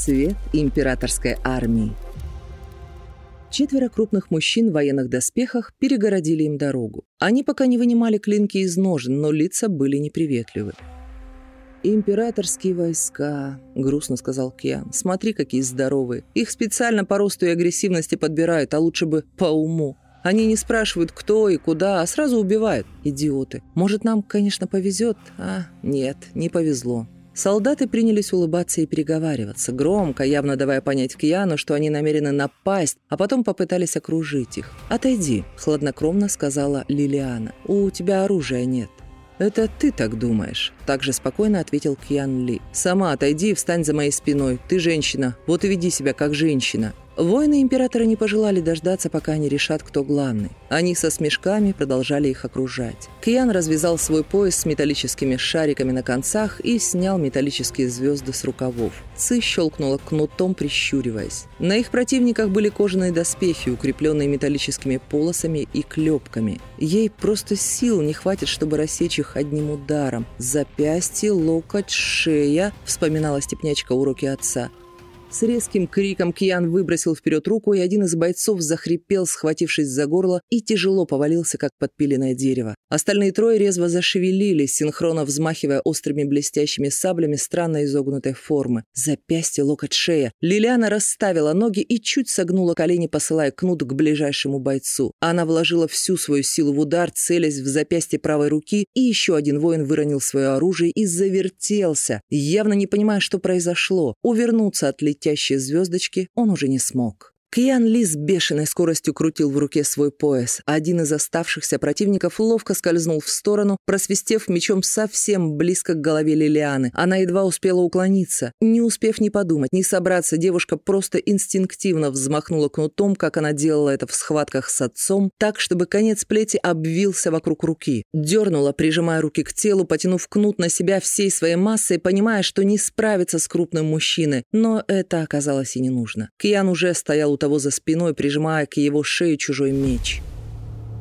Рассвет императорской армии. Четверо крупных мужчин в военных доспехах перегородили им дорогу. Они пока не вынимали клинки из ножен, но лица были неприветливы. «Императорские войска», — грустно сказал Киан. «Смотри, какие здоровые. Их специально по росту и агрессивности подбирают, а лучше бы по уму. Они не спрашивают, кто и куда, а сразу убивают. Идиоты. Может, нам, конечно, повезет? А, нет, не повезло». Солдаты принялись улыбаться и переговариваться, громко, явно давая понять Кьяну, что они намерены напасть, а потом попытались окружить их. «Отойди», — хладнокровно сказала Лилиана. «У тебя оружия нет». «Это ты так думаешь», — также спокойно ответил Кьян Ли. «Сама отойди и встань за моей спиной. Ты женщина, вот и веди себя как женщина». Воины императора не пожелали дождаться, пока они решат, кто главный. Они со смешками продолжали их окружать. Киян развязал свой пояс с металлическими шариками на концах и снял металлические звезды с рукавов. Ци щелкнула кнутом, прищуриваясь. На их противниках были кожаные доспехи, укрепленные металлическими полосами и клепками. Ей просто сил не хватит, чтобы рассечь их одним ударом. Запястье, локоть, шея, вспоминала степнячка уроки отца. С резким криком Киян выбросил вперед руку, и один из бойцов захрипел, схватившись за горло, и тяжело повалился, как подпиленное дерево. Остальные трое резво зашевелились, синхронно взмахивая острыми блестящими саблями странно изогнутой формы. Запястье, локоть, шея. Лилиана расставила ноги и чуть согнула колени, посылая кнут к ближайшему бойцу. Она вложила всю свою силу в удар, целясь в запястье правой руки, и еще один воин выронил свое оружие и завертелся, явно не понимая, что произошло. Увернуться от летящего летящие звездочки он уже не смог. Кьян Ли с бешеной скоростью крутил в руке свой пояс, один из оставшихся противников ловко скользнул в сторону, просвистев мечом совсем близко к голове Лилианы. Она едва успела уклониться. Не успев ни подумать, ни собраться, девушка просто инстинктивно взмахнула кнутом, как она делала это в схватках с отцом, так, чтобы конец плети обвился вокруг руки. Дернула, прижимая руки к телу, потянув кнут на себя всей своей массой, понимая, что не справится с крупным мужчиной. Но это оказалось и не нужно. Кьян уже стоял у того за спиной, прижимая к его шее чужой меч.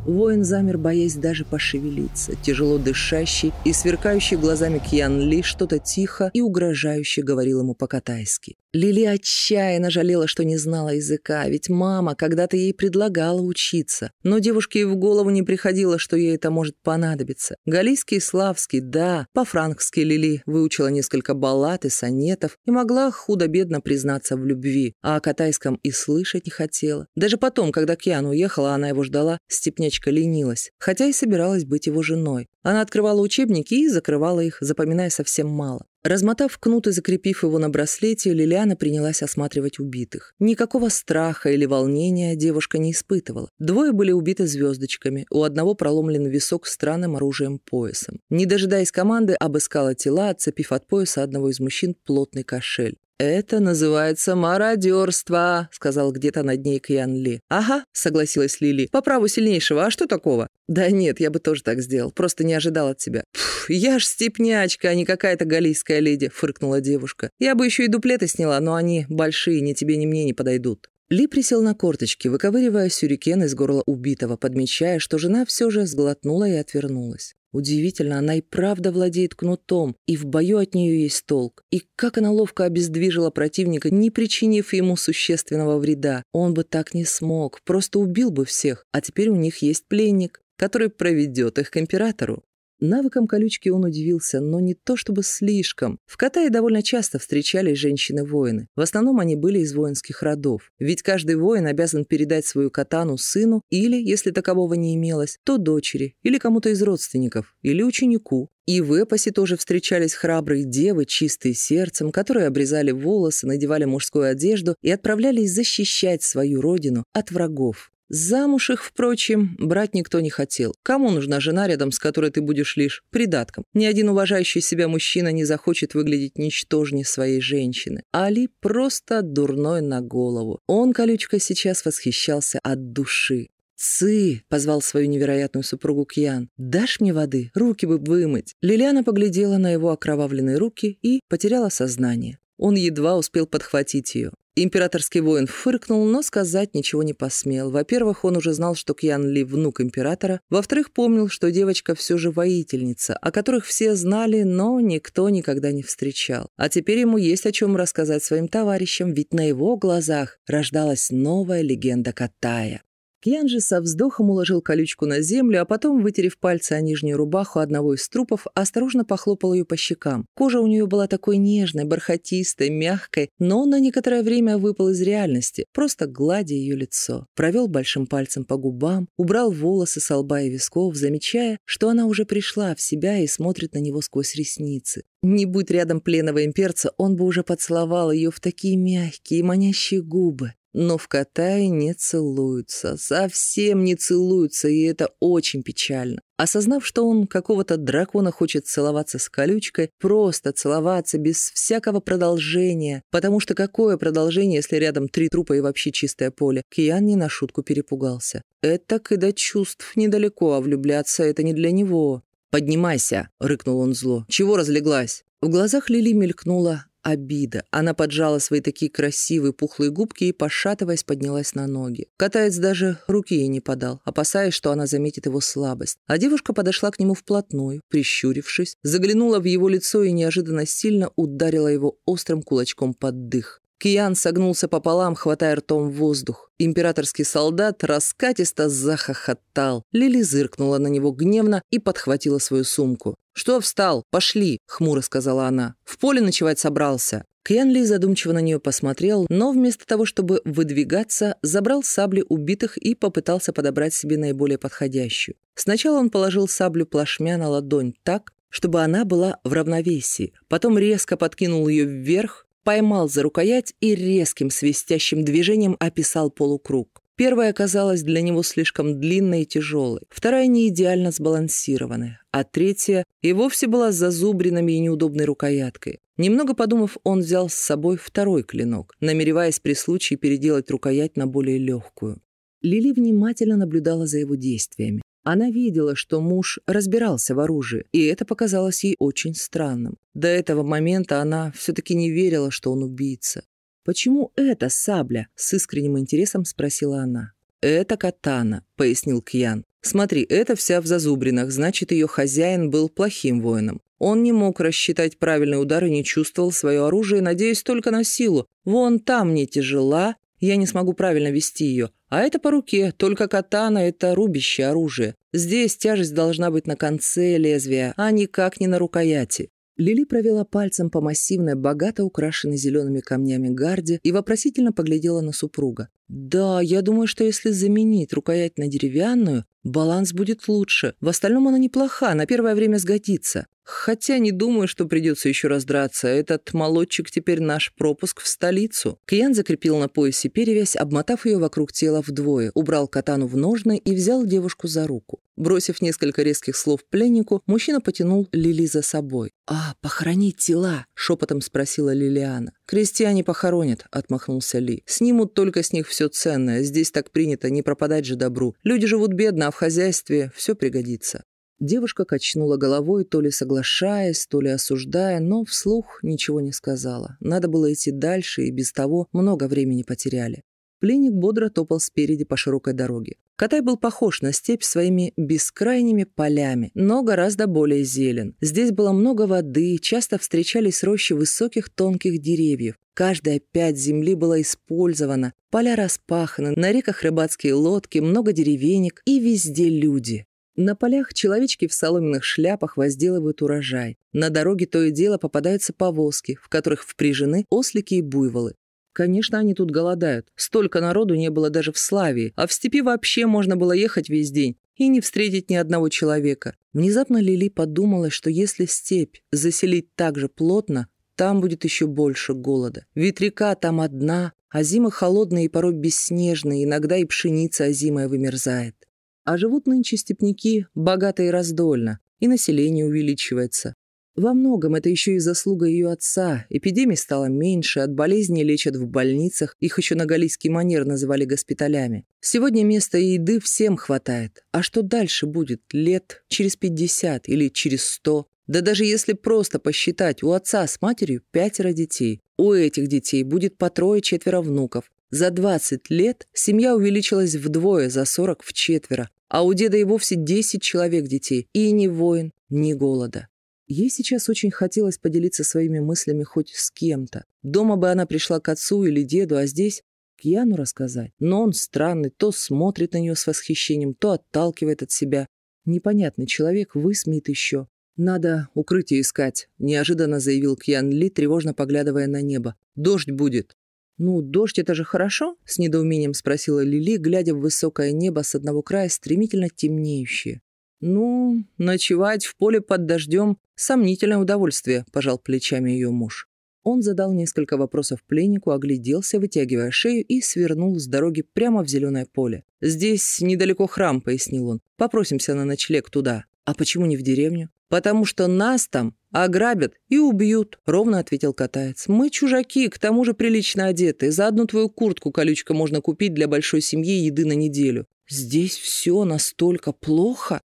Воин замер, боясь даже пошевелиться, тяжело дышащий и сверкающий глазами Кьян Ли что-то тихо и угрожающе говорил ему по-катайски. Лили отчаянно жалела, что не знала языка, ведь мама когда-то ей предлагала учиться. Но девушке и в голову не приходило, что ей это может понадобиться. Галийский славский, да, по-франкски Лили выучила несколько баллад и сонетов и могла худо-бедно признаться в любви, а о катайском и слышать не хотела. Даже потом, когда Киан уехала, она его ждала, степнячка ленилась, хотя и собиралась быть его женой. Она открывала учебники и закрывала их, запоминая совсем мало. Размотав кнут и закрепив его на браслете, Лилиана принялась осматривать убитых. Никакого страха или волнения девушка не испытывала. Двое были убиты звездочками, у одного проломлен висок странным оружием-поясом. Не дожидаясь команды, обыскала тела, отцепив от пояса одного из мужчин плотный кошель. «Это называется мародерство», — сказал где-то над ней Кьян Ли. «Ага», — согласилась Лили. «По праву сильнейшего, а что такого?» «Да нет, я бы тоже так сделал, просто не ожидал от тебя». «Я ж степнячка, а не какая-то галийская леди», — фыркнула девушка. «Я бы еще и дуплеты сняла, но они большие, ни тебе, ни мне не подойдут». Ли присел на корточки, выковыривая сюрикен из горла убитого, подмечая, что жена все же сглотнула и отвернулась. Удивительно, она и правда владеет кнутом, и в бою от нее есть толк. И как она ловко обездвижила противника, не причинив ему существенного вреда. Он бы так не смог, просто убил бы всех. А теперь у них есть пленник, который проведет их к императору. Навыкам колючки он удивился, но не то чтобы слишком. В Катае довольно часто встречались женщины-воины. В основном они были из воинских родов. Ведь каждый воин обязан передать свою катану сыну или, если такового не имелось, то дочери, или кому-то из родственников, или ученику. И в эпосе тоже встречались храбрые девы, чистые сердцем, которые обрезали волосы, надевали мужскую одежду и отправлялись защищать свою родину от врагов. Замуж их, впрочем, брать никто не хотел. Кому нужна жена, рядом с которой ты будешь лишь придатком? Ни один уважающий себя мужчина не захочет выглядеть ничтожнее своей женщины. Али просто дурной на голову. Он, колючка, сейчас восхищался от души. «Цы!» — позвал свою невероятную супругу Кьян. «Дашь мне воды? Руки бы вымыть!» Лилиана поглядела на его окровавленные руки и потеряла сознание. Он едва успел подхватить ее. Императорский воин фыркнул, но сказать ничего не посмел. Во-первых, он уже знал, что Кьян Ли – внук императора. Во-вторых, помнил, что девочка все же воительница, о которых все знали, но никто никогда не встречал. А теперь ему есть о чем рассказать своим товарищам, ведь на его глазах рождалась новая легенда Катая. Кьян же со вздохом уложил колючку на землю, а потом, вытерев пальцы о нижнюю рубаху одного из трупов, осторожно похлопал ее по щекам. Кожа у нее была такой нежной, бархатистой, мягкой, но на некоторое время выпал из реальности, просто гладя ее лицо. Провел большим пальцем по губам, убрал волосы с лба и висков, замечая, что она уже пришла в себя и смотрит на него сквозь ресницы. Не будь рядом пленного имперца, он бы уже поцеловал ее в такие мягкие и манящие губы. Но в Катае не целуются, совсем не целуются, и это очень печально. Осознав, что он какого-то дракона хочет целоваться с колючкой, просто целоваться без всякого продолжения, потому что какое продолжение, если рядом три трупа и вообще чистое поле, Киян не на шутку перепугался. Это и до чувств недалеко, а влюбляться это не для него. «Поднимайся!» — рыкнул он зло. «Чего разлеглась?» В глазах Лили мелькнула обида. Она поджала свои такие красивые пухлые губки и, пошатываясь, поднялась на ноги. Катаец даже руки ей не подал, опасаясь, что она заметит его слабость. А девушка подошла к нему вплотную, прищурившись, заглянула в его лицо и неожиданно сильно ударила его острым кулачком под дых. Киян согнулся пополам, хватая ртом воздух. Императорский солдат раскатисто захохотал. Лили зыркнула на него гневно и подхватила свою сумку. «Что встал? Пошли!» — хмуро сказала она. «В поле ночевать собрался». Кьян Ли задумчиво на нее посмотрел, но вместо того, чтобы выдвигаться, забрал сабли убитых и попытался подобрать себе наиболее подходящую. Сначала он положил саблю плашмя на ладонь так, чтобы она была в равновесии, потом резко подкинул ее вверх, поймал за рукоять и резким свистящим движением описал полукруг. Первая оказалась для него слишком длинной и тяжелой, вторая не идеально сбалансированная, а третья и вовсе была с зазубринами и неудобной рукояткой. Немного подумав, он взял с собой второй клинок, намереваясь при случае переделать рукоять на более легкую. Лили внимательно наблюдала за его действиями. Она видела, что муж разбирался в оружии, и это показалось ей очень странным. До этого момента она все-таки не верила, что он убийца. «Почему это сабля?» — с искренним интересом спросила она. «Это катана», — пояснил Кьян. «Смотри, это вся в зазубринах, значит, ее хозяин был плохим воином. Он не мог рассчитать правильный удар и не чувствовал свое оружие, надеясь только на силу. Вон там мне тяжела, я не смогу правильно вести ее. А это по руке, только катана — это рубящее оружие. Здесь тяжесть должна быть на конце лезвия, а никак не на рукояти. Лили провела пальцем по массивной, богато украшенной зелеными камнями гарде и вопросительно поглядела на супруга. «Да, я думаю, что если заменить рукоять на деревянную, баланс будет лучше. В остальном она неплоха, на первое время сгодится. Хотя не думаю, что придется еще раз драться. Этот молодчик теперь наш пропуск в столицу». Кьян закрепил на поясе перевязь, обмотав ее вокруг тела вдвое, убрал катану в ножны и взял девушку за руку. Бросив несколько резких слов пленнику, мужчина потянул Лили за собой. «А, похоронить тела?» — шепотом спросила Лилиана. «Крестьяне похоронят», — отмахнулся Ли. «Снимут только с них все ценное. Здесь так принято, не пропадать же добру. Люди живут бедно, а в хозяйстве все пригодится». Девушка качнула головой, то ли соглашаясь, то ли осуждая, но вслух ничего не сказала. Надо было идти дальше, и без того много времени потеряли. Пленник бодро топал спереди по широкой дороге. Катай был похож на степь своими бескрайними полями, но гораздо более зелен. Здесь было много воды, часто встречались рощи высоких тонких деревьев. Каждая пять земли была использована, поля распаханы, на реках рыбацкие лодки, много деревенек и везде люди. На полях человечки в соломенных шляпах возделывают урожай. На дороге то и дело попадаются повозки, в которых впряжены ослики и буйволы. Конечно, они тут голодают. Столько народу не было даже в Славии, а в степи вообще можно было ехать весь день и не встретить ни одного человека. Внезапно Лили подумала, что если степь заселить так же плотно, там будет еще больше голода. Ведь там одна, а зимы холодные и порой бесснежные, иногда и пшеница озимая вымерзает. А живут нынче степняки богато и раздольно, и население увеличивается. Во многом это еще и заслуга ее отца. Эпидемий стало меньше, от болезней лечат в больницах, их еще на галийский манер называли госпиталями. Сегодня места и еды всем хватает. А что дальше будет? Лет через 50 или через 100? Да даже если просто посчитать, у отца с матерью пятеро детей. У этих детей будет по трое-четверо внуков. За 20 лет семья увеличилась вдвое, за 40 в четверо. А у деда и вовсе 10 человек детей. И ни войн, ни голода. Ей сейчас очень хотелось поделиться своими мыслями хоть с кем-то. Дома бы она пришла к отцу или деду, а здесь к Яну рассказать. Но он странный, то смотрит на нее с восхищением, то отталкивает от себя. Непонятный человек высмеет еще. «Надо укрытие искать», — неожиданно заявил Кьян Ли, тревожно поглядывая на небо. «Дождь будет». «Ну, дождь — это же хорошо?» — с недоумением спросила Лили, глядя в высокое небо с одного края, стремительно темнеющее. «Ну, ночевать в поле под дождем — сомнительное удовольствие», — пожал плечами ее муж. Он задал несколько вопросов пленнику, огляделся, вытягивая шею, и свернул с дороги прямо в зеленое поле. «Здесь недалеко храм», — пояснил он. «Попросимся на ночлег туда». «А почему не в деревню?» «Потому что нас там ограбят и убьют», — ровно ответил катаец. «Мы чужаки, к тому же прилично одеты. За одну твою куртку колючка можно купить для большой семьи еды на неделю. Здесь все настолько плохо?»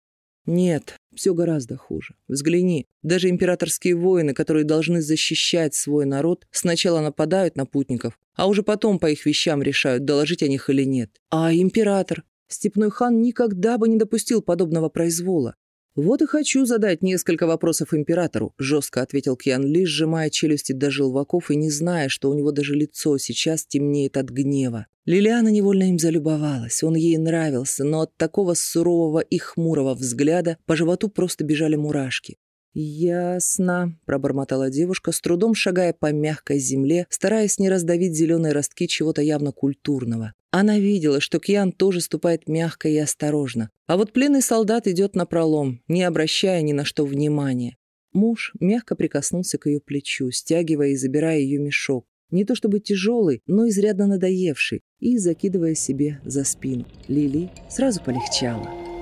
«Нет, все гораздо хуже. Взгляни, даже императорские воины, которые должны защищать свой народ, сначала нападают на путников, а уже потом по их вещам решают, доложить о них или нет. А император? Степной хан никогда бы не допустил подобного произвола. «Вот и хочу задать несколько вопросов императору», — жестко ответил Кьян Ли, сжимая челюсти до желваков и не зная, что у него даже лицо сейчас темнеет от гнева. Лилиана невольно им залюбовалась, он ей нравился, но от такого сурового и хмурого взгляда по животу просто бежали мурашки. «Ясно», — пробормотала девушка, с трудом шагая по мягкой земле, стараясь не раздавить зеленые ростки чего-то явно культурного. Она видела, что Кьян тоже ступает мягко и осторожно. А вот пленный солдат идет напролом, не обращая ни на что внимания. Муж мягко прикоснулся к ее плечу, стягивая и забирая ее мешок. Не то чтобы тяжелый, но изрядно надоевший, и закидывая себе за спину. Лили сразу полегчало.